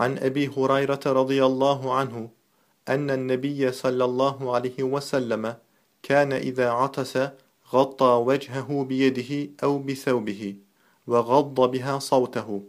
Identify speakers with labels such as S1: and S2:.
S1: عن أبي هريرة رضي الله عنه أن النبي صلى الله عليه وسلم كان إذا عطس غطى وجهه بيده أو بثوبه وغض بها صوته.